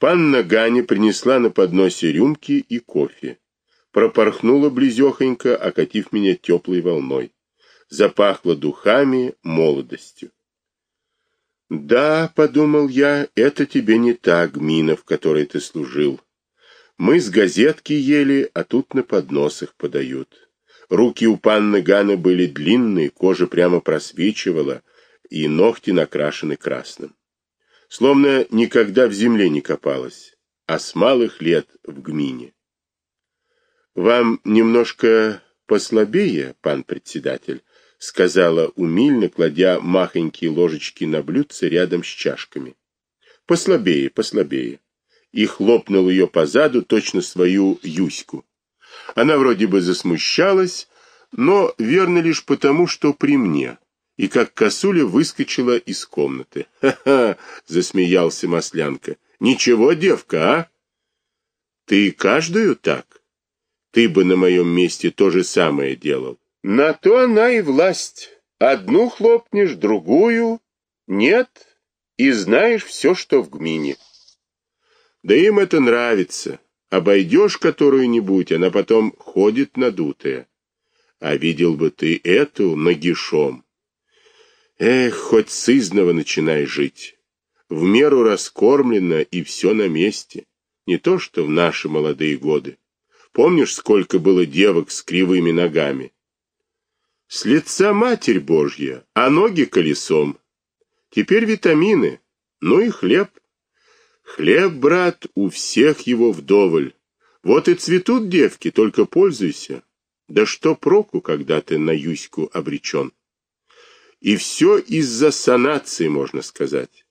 Панна Ганя принесла на подносе рюмки и кофе. Пропорхнула близехонько, окатив меня теплой волной. Запахло духами, молодостью. «Да, — подумал я, — это тебе не та гмина, в которой ты служил. Мы с газетки ели, а тут на подносах подают. Руки у панны Ганы были длинные, кожа прямо просвечивала, и ногти накрашены красным. Словно никогда в земле не копалась, а с малых лет в гмине. «Вам немножко послабее, пан председатель?» — сказала умильно, кладя махонькие ложечки на блюдце рядом с чашками. «Послабее, послабее». И хлопнул ее по заду точно свою Юську. Она вроде бы засмущалась, но верно лишь потому, что при мне. И как косуля выскочила из комнаты. «Ха-ха!» — засмеялся Маслянка. «Ничего, девка, а?» «Ты каждую так? Ты бы на моем месте то же самое делал. На то она и власть. Одну хлопнешь, другую. Нет, и знаешь все, что в гмине. Да им это нравится. Обойдешь которую-нибудь, она потом ходит надутая. А видел бы ты эту нагишом. Эх, хоть сызново начинай жить. В меру раскормлено и все на месте. Не то, что в наши молодые годы. Помнишь, сколько было девок с кривыми ногами? С лица Матерь Божья, а ноги колесом. Теперь витамины, ну и хлеб. Хлеб, брат, у всех его вдоволь. Вот и цветут девки, только пользуйся. Да что проку, когда ты на Юську обречен? И все из-за санации, можно сказать.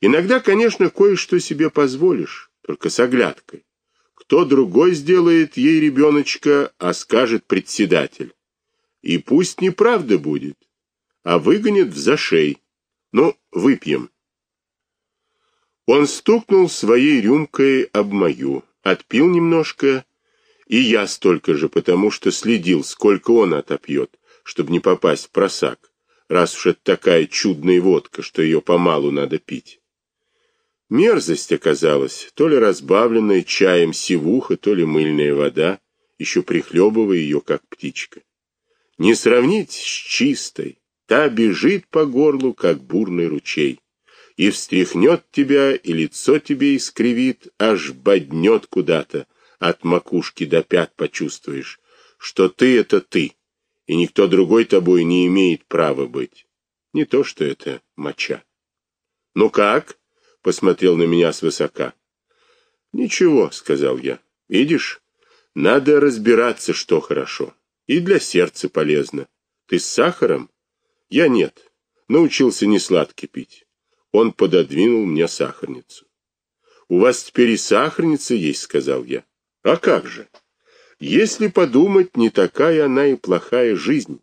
Иногда, конечно, кое-что себе позволишь, только с оглядкой. Кто другой сделает ей ребеночка, а скажет председатель. И пусть неправда будет, а выгонят в зашей. Ну, выпьем. Он стукнул своей рюмкой об мою, отпил немножко, и я столько же, потому что следил, сколько он отопьет, чтобы не попасть в просак, раз уж это такая чудная водка, что ее помалу надо пить. Мерзость оказалась, то ли разбавленная чаем сивуха, то ли мыльная вода, еще прихлебывая ее, как птичка не сравнить с чистой. Та бежит по горлу, как бурный ручей, и встряхнет тебя, и лицо тебе искривит, аж боднет куда-то, от макушки до пят почувствуешь, что ты — это ты, и никто другой тобой не имеет права быть. Не то, что это моча. — Ну как? — посмотрел на меня свысока. — Ничего, — сказал я. — Видишь, надо разбираться, что хорошо. И для сердца полезно. Ты с сахаром? Я нет. Научился не сладкий пить. Он пододвинул мне сахарницу. У вас теперь и сахарница есть, сказал я. А как же? Если подумать, не такая она и плохая жизнь.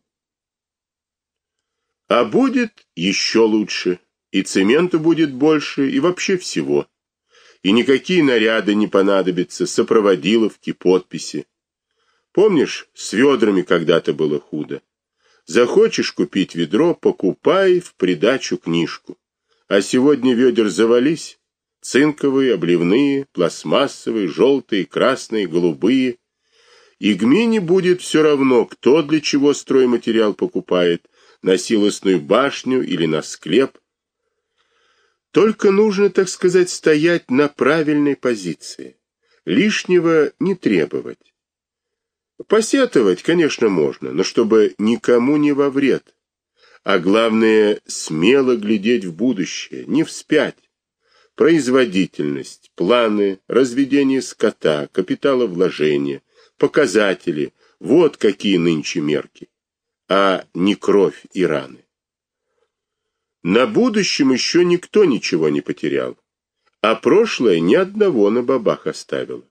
А будет еще лучше. И цемента будет больше, и вообще всего. И никакие наряды не понадобятся, сопроводиловки, подписи. Помнишь, с ведрами когда-то было худо. Захочешь купить ведро, покупай в придачу книжку. А сегодня ведер завались. Цинковые, обливные, пластмассовые, желтые, красные, голубые. И гмине будет все равно, кто для чего стройматериал покупает, на силосную башню или на склеп. Только нужно, так сказать, стоять на правильной позиции. Лишнего не требовать. Посетовать, конечно, можно, но чтобы никому не во вред. А главное, смело глядеть в будущее, не вспять. Производительность, планы, разведение скота, капиталовложения, показатели – вот какие нынче мерки, а не кровь и раны. На будущем еще никто ничего не потерял, а прошлое ни одного на бабах оставило.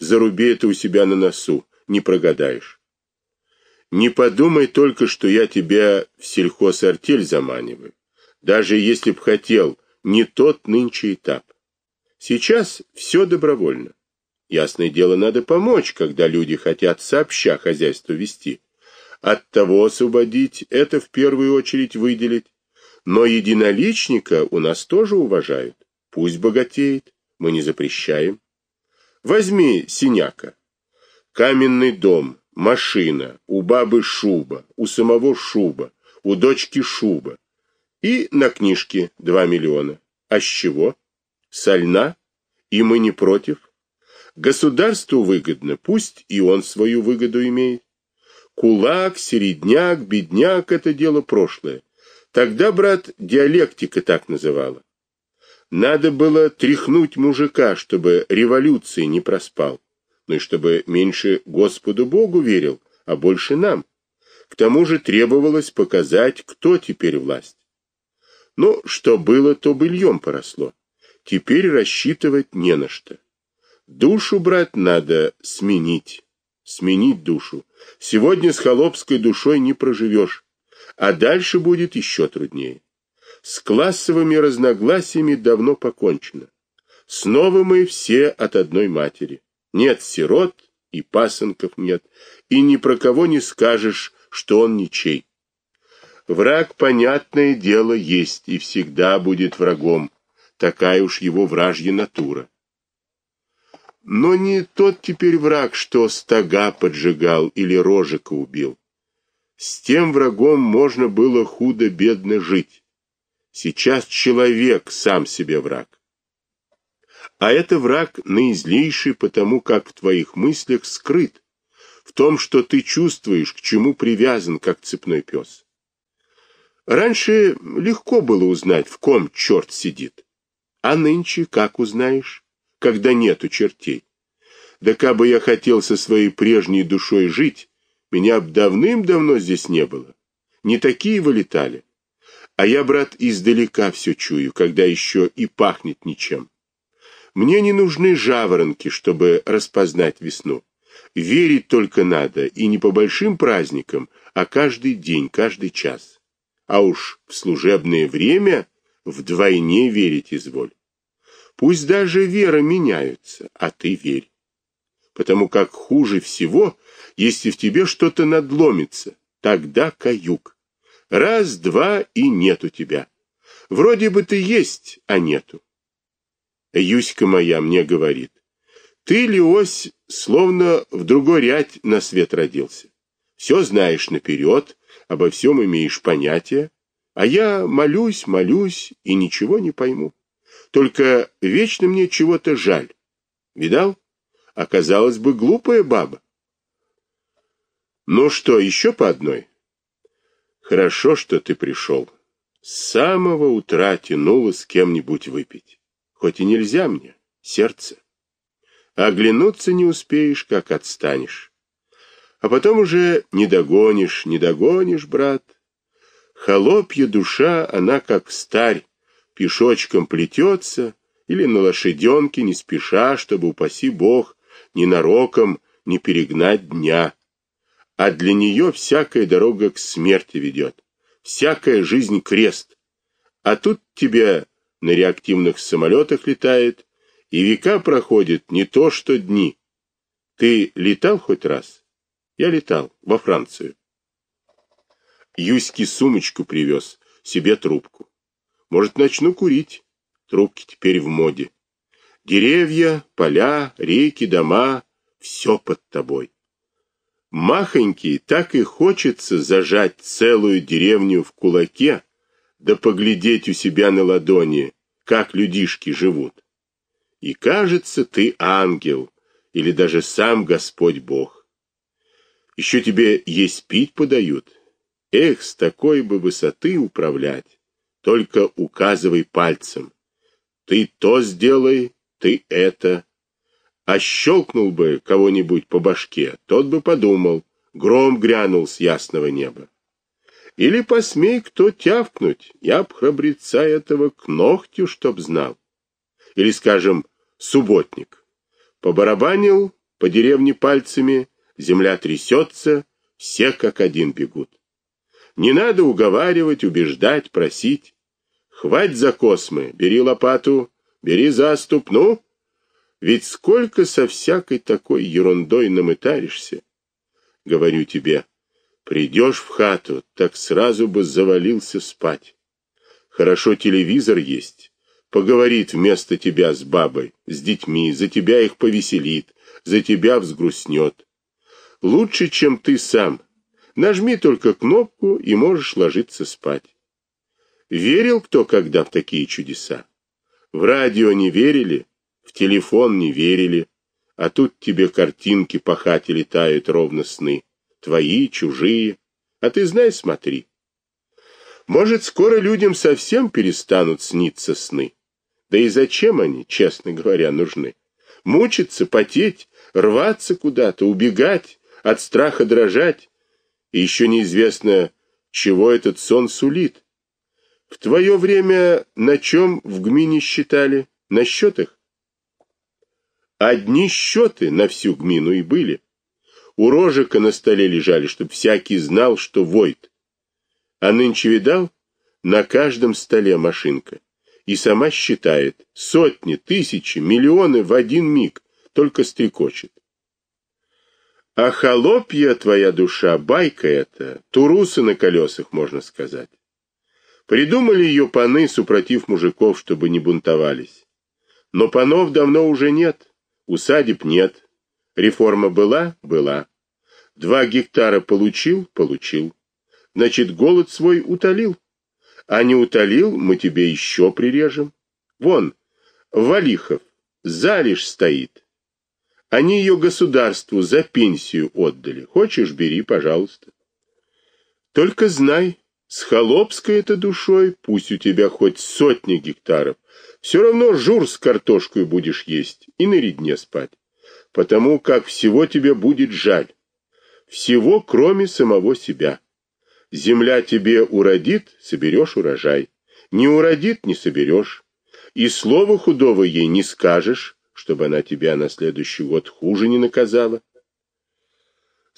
Заруби это у себя на носу, не прогадаешь. Не подумай только, что я тебя в сельхозартель заманиваю. Даже если б хотел, не тот нынче этап. Сейчас все добровольно. Ясное дело, надо помочь, когда люди хотят сообща хозяйство вести. От того освободить, это в первую очередь выделить. Но единоличника у нас тоже уважают. Пусть богатеет. Мы не запрещаем. Возьми синяка. Каменный дом, машина, у бабы шуба, у самого шуба, у дочки шуба. И на книжке 2 миллиона. А с чего? Сольна? И мы не против. Государству выгодно, пусть и он свою выгоду имеет. Кулак, середняк, бедняк — это дело прошлое. Тогда, брат, диалектика так называла. Надо было тряхнуть мужика, чтобы революции не проспал, ну и чтобы меньше Господу Богу верил, а больше нам. К тому же требовалось показать, кто теперь власть. Но что было, то быльем поросло. Теперь рассчитывать не на что. Душу, брат, надо сменить. Сменить душу. Сегодня с холопской душой не проживешь а дальше будет еще труднее. С классовыми разногласиями давно покончено. Снова мы все от одной матери. Нет сирот и пасынков нет, и ни про кого не скажешь, что он ничей. Враг, понятное дело, есть и всегда будет врагом. Такая уж его вражья натура. Но не тот теперь враг, что стога поджигал или рожика убил. С тем врагом можно было худо-бедно жить. Сейчас человек сам себе враг. А это враг наизлейший, потому как в твоих мыслях скрыт, в том, что ты чувствуешь, к чему привязан, как цепной пес. Раньше легко было узнать, в ком черт сидит. А нынче как узнаешь, когда нету чертей? Да кабы я хотел со своей прежней душой жить, меня б давным-давно здесь не было. Не такие вылетали. А я, брат, издалека все чую, когда еще и пахнет ничем. Мне не нужны жаворонки, чтобы распознать весну. Верить только надо, и не по большим праздникам, а каждый день, каждый час. А уж в служебное время вдвойне верить изволь. Пусть даже вера меняется, а ты верь. Потому как хуже всего если в тебе что-то надломится, тогда каюк. Раз, два и нету тебя. Вроде бы ты есть, а нету. Юська моя мне говорит: "Ты, Леось, словно в другой ряд на свет родился. Все знаешь наперед, обо всем имеешь понятие, а я молюсь, молюсь и ничего не пойму. Только вечно мне чего-то жаль. Видал? Оказалось бы глупая баба. Ну что, еще по одной? Хорошо, что ты пришел. С самого утра тянуло с кем-нибудь выпить. Хоть и нельзя мне, сердце. Оглянуться не успеешь, как отстанешь. А потом уже не догонишь, не догонишь, брат. Холопья душа, она как старь, пешочком плетется или на лошаденке не спеша, чтобы, упаси Бог, ненароком не перегнать дня а для нее всякая дорога к смерти ведет, всякая жизнь крест. А тут тебе на реактивных самолетах летает, и века проходят не то что дни. Ты летал хоть раз? Я летал во Францию. Юське сумочку привез, себе трубку. Может, начну курить. Трубки теперь в моде. Деревья, поля, реки, дома все под тобой. Махонький так и хочется зажать целую деревню в кулаке, да поглядеть у себя на ладони, как людишки живут. И кажется, ты ангел, или даже сам Господь Бог. Еще тебе есть пить подают. Эх, с такой бы высоты управлять. Только указывай пальцем. Ты то сделай, ты это. А щелкнул бы кого-нибудь по башке, тот бы подумал, гром грянул с ясного неба. Или посмей кто тявкнуть, я б храбреца этого к ногтю, чтоб знал. Или, скажем, субботник. Побарабанил по деревне пальцами, земля трясется, все как один бегут. Не надо уговаривать, убеждать, просить. Хвать за космы, бери лопату, бери заступ, ну, ведь сколько со всякой такой ерундой намытаришься. Говорю тебе, придешь в хату, так сразу бы завалился спать. Хорошо телевизор есть, поговорит вместо тебя с бабой, с детьми, за тебя их повеселит, за тебя взгрустнет. Лучше, чем ты сам. Нажми только кнопку и можешь ложиться спать. Верил кто когда в такие чудеса? В радио не верили, в телефон не верили, а тут тебе картинки по хате летают ровно сны, твои, чужие, а ты знай, смотри. Может, скоро людям совсем перестанут сниться сны. Да и зачем они, честно говоря, нужны? Мучиться, потеть, рваться куда-то, убегать, от страха дрожать. И еще неизвестно, чего этот сон сулит. В твое время на чем в гмине считали? На счетах? Одни счеты на всю гмину и были. У рожика на столе лежали, чтоб всякий знал, что войт. А нынче видал? На каждом столе машинка. И сама считает. Сотни, тысячи, миллионы в один миг. Только стрекочет. А холопья твоя душа, байка эта, турусы на колесах, можно сказать. Придумали ее паны, супротив мужиков, чтобы не бунтовались. Но панов давно уже нет, усадеб нет. Реформа была? Была. Два гектара получил? Получил. Значит, голод свой утолил. А не утолил, мы тебе еще прирежем. Вон, Валихов, залишь стоит. Они ее государству за пенсию отдали. Хочешь, бери, пожалуйста. Только знай, с холопской это душой, пусть у тебя хоть сотни гектаров, все равно жур с картошкой будешь есть и на редне спать, потому как всего тебе будет жаль. Всего, кроме самого себя. Земля тебе уродит, соберешь урожай. Не уродит, не соберешь. И слова худого ей не скажешь, чтобы она тебя на следующий год хуже не наказала.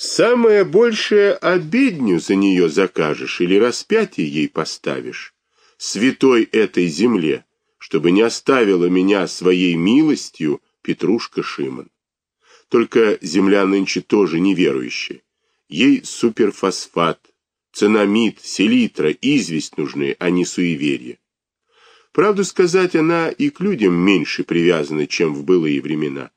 Самое большее обедню за нее закажешь или распятие ей поставишь, святой этой земле, чтобы не оставила меня своей милостью Петрушка Шимон. Только земля нынче тоже неверующая. Ей суперфосфат, цинамид, селитра, известь нужны, а не суеверие. Правду сказать, она и к людям меньше привязана, чем в былые времена.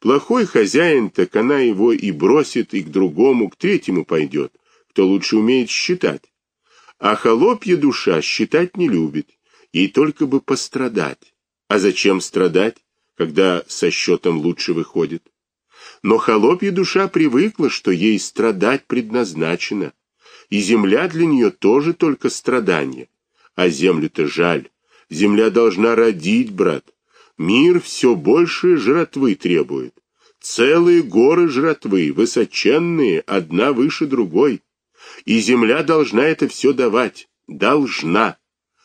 Плохой хозяин, так она его и бросит, и к другому, к третьему пойдет, кто лучше умеет считать. А холопья душа считать не любит, ей только бы пострадать. А зачем страдать, когда со счетом лучше выходит? Но холопья душа привыкла, что ей страдать предназначено, и земля для нее тоже только страдание. А землю-то жаль, земля должна родить, брат, Мир все больше жратвы требует. Целые горы жратвы, высоченные, одна выше другой. И земля должна это все давать. Должна.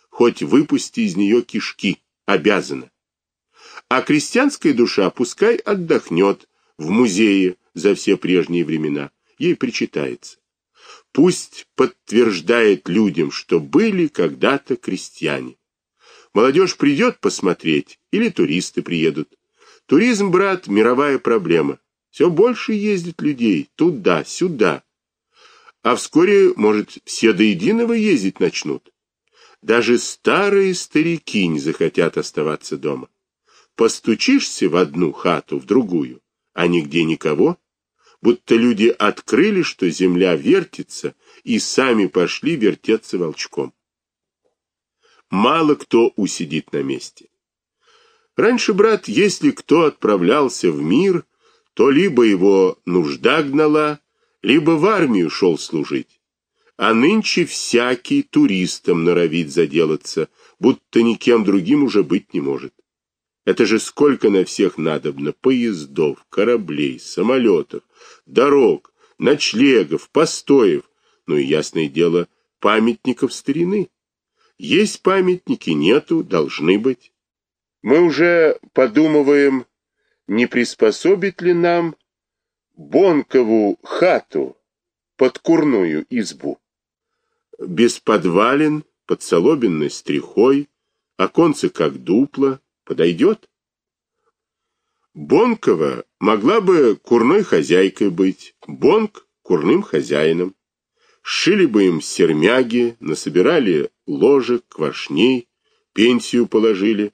Хоть выпусти из нее кишки. Обязана. А крестьянская душа пускай отдохнет в музее за все прежние времена. Ей причитается. Пусть подтверждает людям, что были когда-то крестьяне. Молодежь придет посмотреть, или туристы приедут. Туризм, брат, мировая проблема. Все больше ездит людей туда, сюда. А вскоре, может, все до единого ездить начнут. Даже старые старики не захотят оставаться дома. Постучишься в одну хату, в другую, а нигде никого, будто люди открыли, что земля вертится, и сами пошли вертеться волчком мало кто усидит на месте. Раньше, брат, если кто отправлялся в мир, то либо его нужда гнала, либо в армию шел служить. А нынче всякий туристом норовит заделаться, будто никем другим уже быть не может. Это же сколько на всех надобно поездов, кораблей, самолетов, дорог, ночлегов, постоев, ну и, ясное дело, памятников старины. Есть памятники, нету, должны быть. Мы уже подумываем, не приспособить ли нам Бонкову хату под курную избу. Без подвалин, под соломенной стрихой, оконце как дупло, подойдет? Бонкова могла бы курной хозяйкой быть, Бонк — курным хозяином. Шили бы им сермяги, насобирали ложек, квашней, пенсию положили.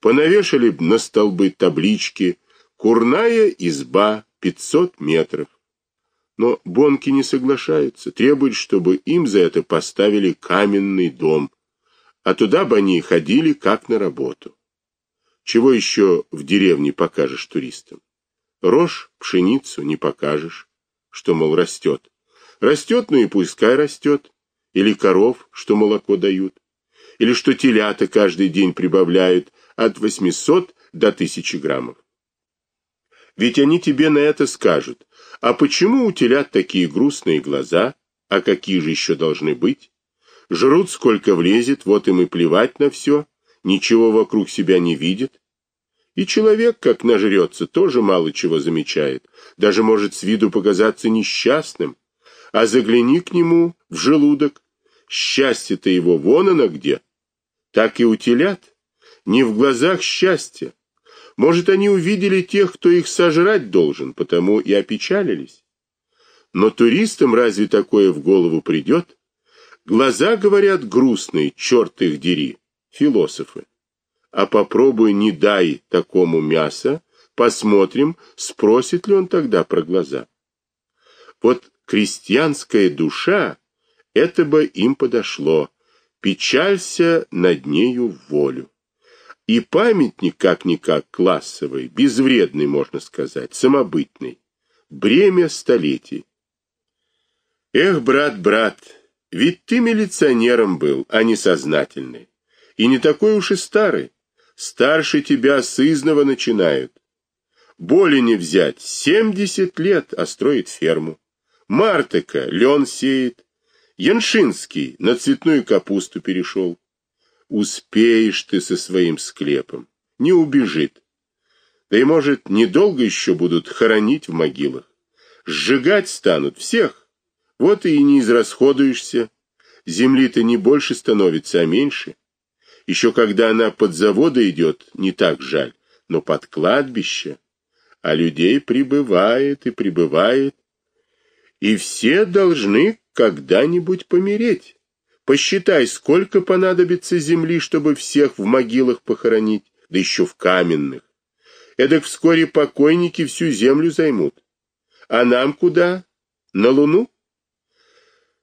Понавешали б на столбы таблички «Курная изба, 500 метров». Но бонки не соглашаются, требуют, чтобы им за это поставили каменный дом, а туда бы они ходили как на работу. Чего еще в деревне покажешь туристам? Рожь, пшеницу не покажешь, что, мол, растет. Растет, ну и пускай растет. Или коров, что молоко дают. Или что телята каждый день прибавляют от 800 до 1000 граммов. Ведь они тебе на это скажут. А почему у телят такие грустные глаза? А какие же еще должны быть? Жрут сколько влезет, вот им и плевать на все, ничего вокруг себя не видят. И человек, как нажрется, тоже мало чего замечает, даже может с виду показаться несчастным. А загляни к нему в желудок, счастье-то его вон оно где. Так и у телят, не в глазах счастье. Может, они увидели тех, кто их сожрать должен, потому и опечалились. Но туристам разве такое в голову придет? Глаза, говорят, грустные, черт их дери, философы а попробуй не дай такому мяса, посмотрим, спросит ли он тогда про глаза. Вот крестьянская душа, это бы им подошло, печалься над нею в волю. И памятник как-никак классовый, безвредный, можно сказать, самобытный, бремя столетий. Эх, брат, брат, ведь ты милиционером был, а не сознательный, и не такой уж и старый. Старше тебя сызново начинают. Боли не взять, семьдесят лет, а строит ферму. Мартыка лен сеет. Яншинский на цветную капусту перешел. Успеешь ты со своим склепом, не убежит. Да и, может, недолго еще будут хоронить в могилах. Сжигать станут всех. Вот и не израсходуешься. Земли-то не больше становится, а меньше. Еще когда она под заводы идет, не так жаль, но под кладбище. А людей прибывает и прибывает. И все должны когда-нибудь помереть. Посчитай, сколько понадобится земли, чтобы всех в могилах похоронить, да еще в каменных. Эдак вскоре покойники всю землю займут. А нам куда? На Луну?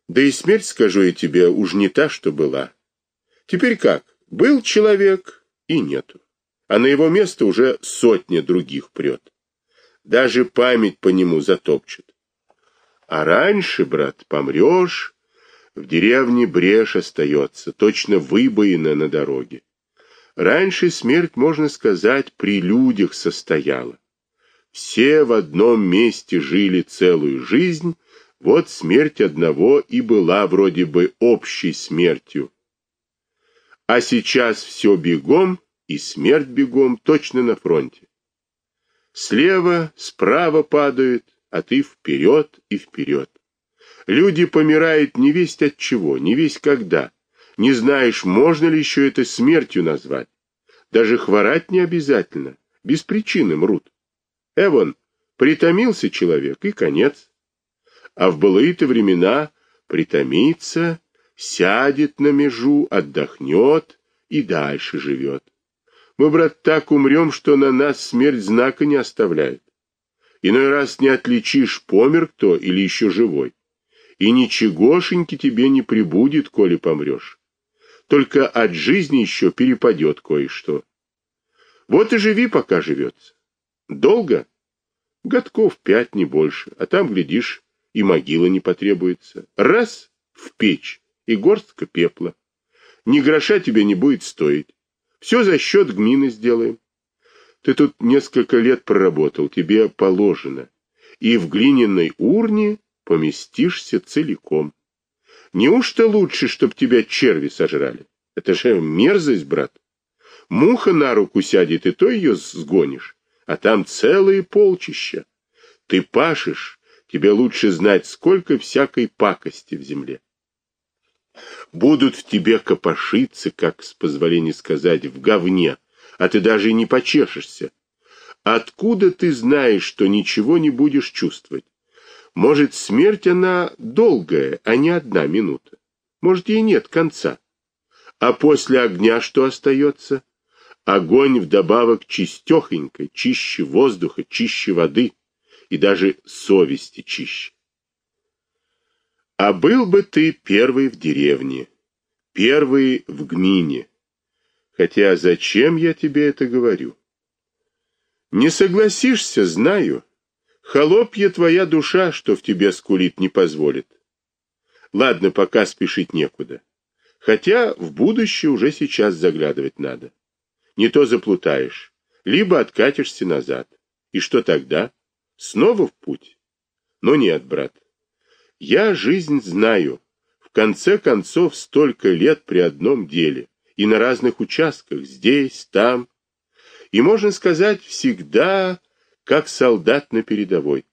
Да и смерть, скажу я тебе, уж не та, что была. Теперь как? Был человек и нету, а на его место уже сотня других прет. Даже память по нему затопчет. А раньше, брат, помрешь, в деревне брешь остается, точно выбоина на дороге. Раньше смерть, можно сказать, при людях состояла. Все в одном месте жили целую жизнь, вот смерть одного и была вроде бы общей смертью, а сейчас все бегом, и смерть бегом, точно на фронте. Слева, справа падают, а ты вперед и вперед. Люди помирают не весть от чего, не весть когда. Не знаешь, можно ли еще это смертью назвать. Даже хворать не обязательно, без причины мрут. Эвон, притомился человек, и конец. А в былые-то времена притомиться сядет на межу, отдохнет и дальше живет. Мы, брат, так умрем, что на нас смерть знака не оставляет. Иной раз не отличишь, помер кто или еще живой. И ничегошеньки тебе не прибудет, коли помрешь. Только от жизни еще перепадет кое-что. Вот и живи, пока живется. Долго? Годков пять, не больше. А там, глядишь, и могила не потребуется. Раз — в печь и горстка пепла. Ни гроша тебе не будет стоить. Все за счет гмины сделаем. Ты тут несколько лет проработал, тебе положено. И в глиняной урне поместишься целиком. Неужто лучше, чтоб тебя черви сожрали? Это же мерзость, брат. Муха на руку сядет, и то ее сгонишь. А там целые полчища. Ты пашешь, тебе лучше знать, сколько всякой пакости в земле будут в тебе копошиться, как, с позволения сказать, в говне, а ты даже и не почешешься. Откуда ты знаешь, что ничего не будешь чувствовать? Может, смерть она долгая, а не одна минута. Может, ей нет конца. А после огня что остается? Огонь вдобавок чистехонько, чище воздуха, чище воды и даже совести чище. А был бы ты первый в деревне, первый в гмине. Хотя зачем я тебе это говорю? Не согласишься, знаю. Холопья твоя душа, что в тебе скулит, не позволит. Ладно, пока спешить некуда. Хотя в будущее уже сейчас заглядывать надо. Не то заплутаешь, либо откатишься назад. И что тогда? Снова в путь? Но нет, брат. Я жизнь знаю. В конце концов, столько лет при одном деле. И на разных участках, здесь, там. И, можно сказать, всегда как солдат на передовой.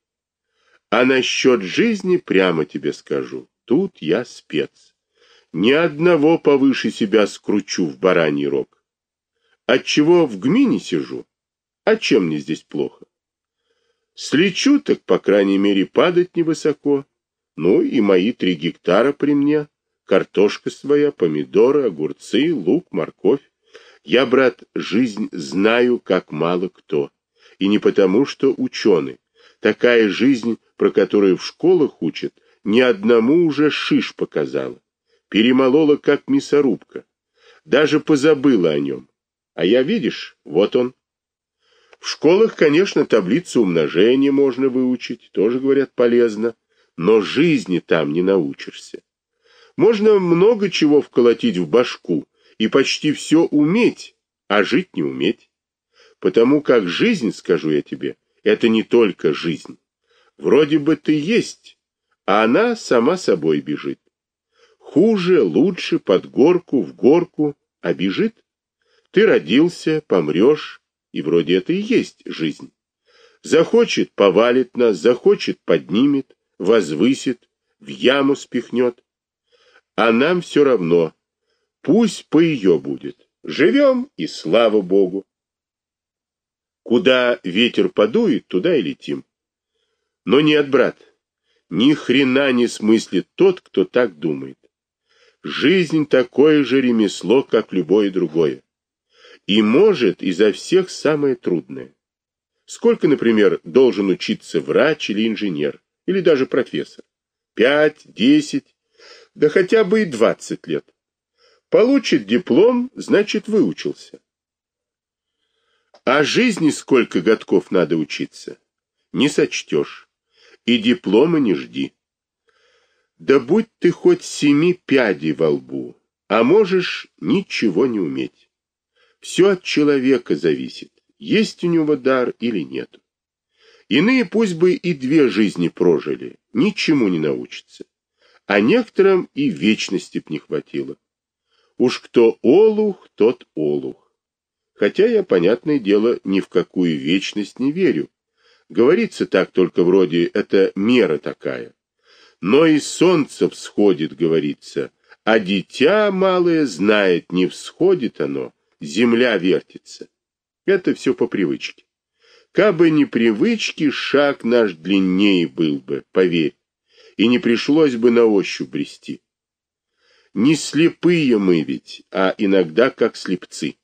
А насчет жизни прямо тебе скажу. Тут я спец. Ни одного повыше себя скручу в бараний рог. Отчего в гмине сижу? А чем мне здесь плохо? Слечу, так, по крайней мере, падать невысоко. Ну и мои три гектара при мне. Картошка своя, помидоры, огурцы, лук, морковь. Я, брат, жизнь знаю, как мало кто. И не потому, что ученый. Такая жизнь, про которую в школах учат, ни одному уже шиш показала. Перемолола, как мясорубка. Даже позабыла о нем. А я, видишь, вот он. В школах, конечно, таблицу умножения можно выучить, тоже, говорят, полезно, но жизни там не научишься. Можно много чего вколотить в башку и почти все уметь, а жить не уметь. Потому как жизнь, скажу я тебе, это не только жизнь. Вроде бы ты есть, а она сама собой бежит. Хуже, лучше, под горку, в горку, а бежит. Ты родился, помрешь, и вроде это и есть жизнь. Захочет, повалит нас, захочет, поднимет, возвысит, в яму спихнет. А нам все равно, пусть по ее будет. Живем, и слава Богу. Куда ветер подует, туда и летим. Но нет, брат, ни хрена не смыслит тот, кто так думает. Жизнь такое же ремесло, как любое другое. И может изо всех самое трудное. Сколько, например, должен учиться врач или инженер, или даже профессор? Пять, десять, да хотя бы и двадцать лет. Получит диплом, значит, выучился. А жизни сколько годков надо учиться? Не сочтешь и диплома не жди. Да будь ты хоть семи пядей во лбу, а можешь ничего не уметь. Все от человека зависит, есть у него дар или нет. Иные пусть бы и две жизни прожили, ничему не научатся, а некоторым и вечности б не хватило. Уж кто олух, тот олух. Хотя я, понятное дело, ни в какую вечность не верю, Говорится так только вроде «это мера такая». Но и солнце всходит, говорится, а дитя малое знает, не всходит оно, земля вертится. Это все по привычке. Кабы не привычки, шаг наш длиннее был бы, поверь, и не пришлось бы на ощупь брести. Не слепые мы ведь, а иногда как слепцы.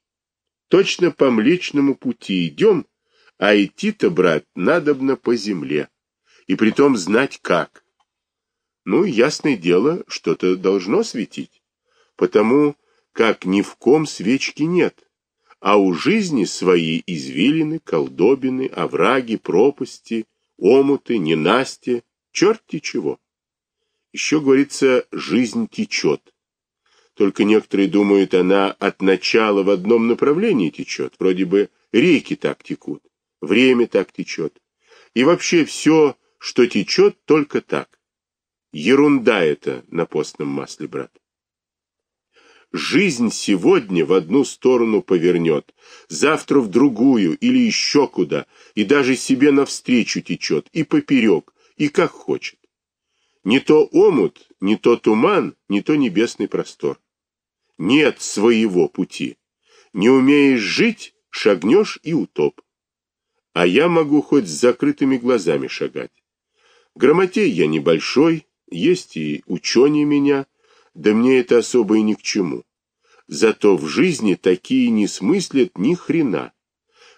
Точно по Млечному пути идем, а идти-то, брат, надобно по земле, и притом знать как. Ну, ясное дело, что-то должно светить, потому как ни в ком свечки нет, а у жизни свои извилины, колдобины, овраги, пропасти, омуты, ненастья, черти чего. Еще, говорится, жизнь течет. Только некоторые думают, она от начала в одном направлении течет, вроде бы реки так текут время так течет. И вообще все, что течет, только так. Ерунда это на постном масле, брат. Жизнь сегодня в одну сторону повернет, завтра в другую или еще куда, и даже себе навстречу течет, и поперек, и как хочет. Не то омут, не то туман, не то небесный простор. Нет своего пути. Не умеешь жить, шагнешь и утоп а я могу хоть с закрытыми глазами шагать. Грамотей я небольшой, есть и ученые меня, да мне это особо и ни к чему. Зато в жизни такие не смыслят ни хрена.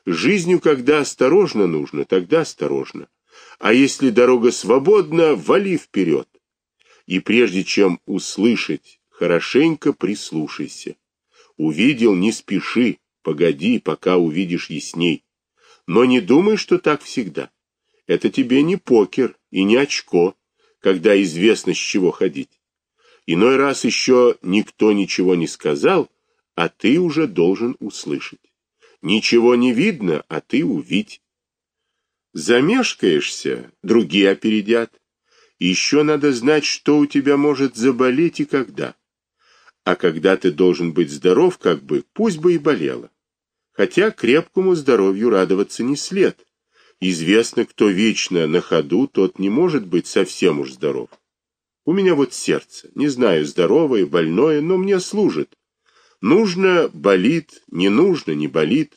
Жизнью, когда осторожно нужно, тогда осторожно. А если дорога свободна, вали вперед. И прежде чем услышать, хорошенько прислушайся. Увидел, не спеши, погоди, пока увидишь ясней. Но не думай, что так всегда. Это тебе не покер и не очко, когда известно, с чего ходить. Иной раз еще никто ничего не сказал, а ты уже должен услышать. Ничего не видно, а ты увидь. Замешкаешься, другие опередят. Еще надо знать, что у тебя может заболеть и когда. А когда ты должен быть здоров, как бы, пусть бы и болело. Хотя крепкому здоровью радоваться не след. Известно, кто вечно на ходу, тот не может быть совсем уж здоров. У меня вот сердце, не знаю, здоровое, больное, но мне служит. Нужно — болит, не нужно — не болит.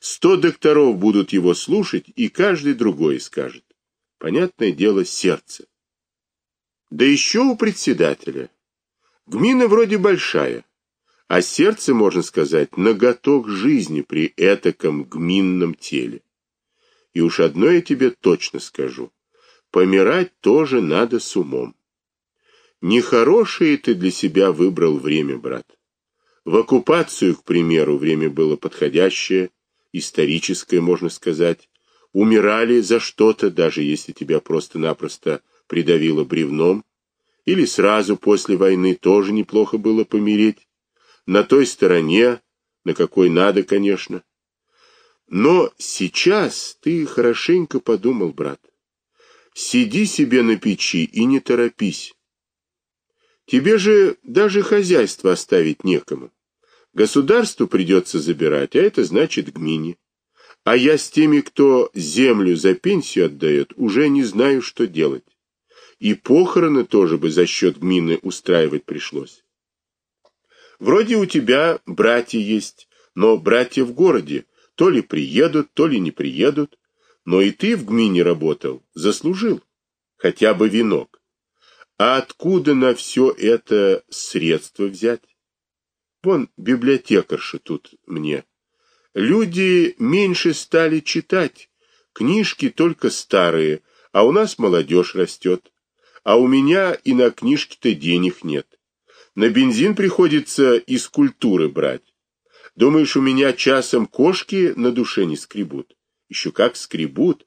Сто докторов будут его слушать, и каждый другой скажет. Понятное дело, сердце. Да еще у председателя. Гмина вроде большая, а сердце, можно сказать, наготок жизни при этаком гминном теле. И уж одно я тебе точно скажу. Помирать тоже надо с умом. Нехорошее ты для себя выбрал время, брат. В оккупацию, к примеру, время было подходящее, историческое, можно сказать. Умирали за что-то, даже если тебя просто-напросто придавило бревном. Или сразу после войны тоже неплохо было помереть. На той стороне, на какой надо, конечно. Но сейчас ты хорошенько подумал, брат. Сиди себе на печи и не торопись. Тебе же даже хозяйство оставить некому. Государству придется забирать, а это значит гмине. А я с теми, кто землю за пенсию отдает, уже не знаю, что делать. И похороны тоже бы за счет гмины устраивать пришлось. Вроде у тебя братья есть, но братья в городе, то ли приедут, то ли не приедут. Но и ты в гмине работал, заслужил. Хотя бы венок. А откуда на все это средства взять? Вон библиотекарша тут мне. Люди меньше стали читать. Книжки только старые, а у нас молодежь растет. А у меня и на книжки-то денег нет. На бензин приходится из культуры брать. Думаешь, у меня часом кошки на душе не скребут? Еще как скребут.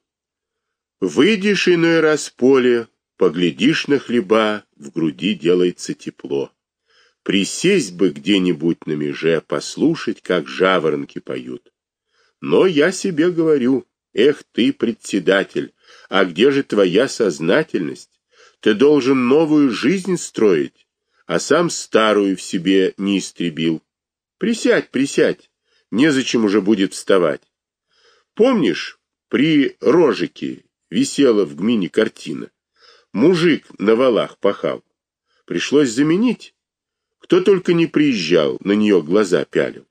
Выйдешь иной раз в поле, поглядишь на хлеба, в груди делается тепло. Присесть бы где-нибудь на меже, послушать, как жаворонки поют. Но я себе говорю, эх ты, председатель, а где же твоя сознательность? Ты должен новую жизнь строить, а сам старую в себе не истребил. Присядь, присядь, незачем уже будет вставать. Помнишь, при Рожике висела в гмине картина? Мужик на валах пахал. Пришлось заменить. Кто только не приезжал, на нее глаза пялил.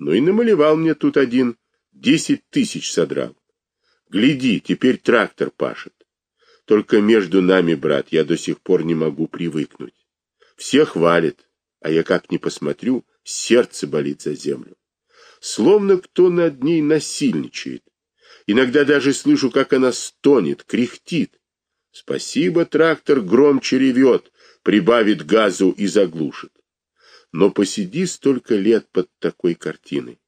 Ну и намалевал мне тут один, десять тысяч содрал. Гляди, теперь трактор пашет. Только между нами, брат, я до сих пор не могу привыкнуть. Все хвалят, а я как ни посмотрю, сердце болит за землю. Словно кто над ней насильничает. Иногда даже слышу, как она стонет, кряхтит. Спасибо, трактор громче ревет, прибавит газу и заглушит. Но посиди столько лет под такой картиной.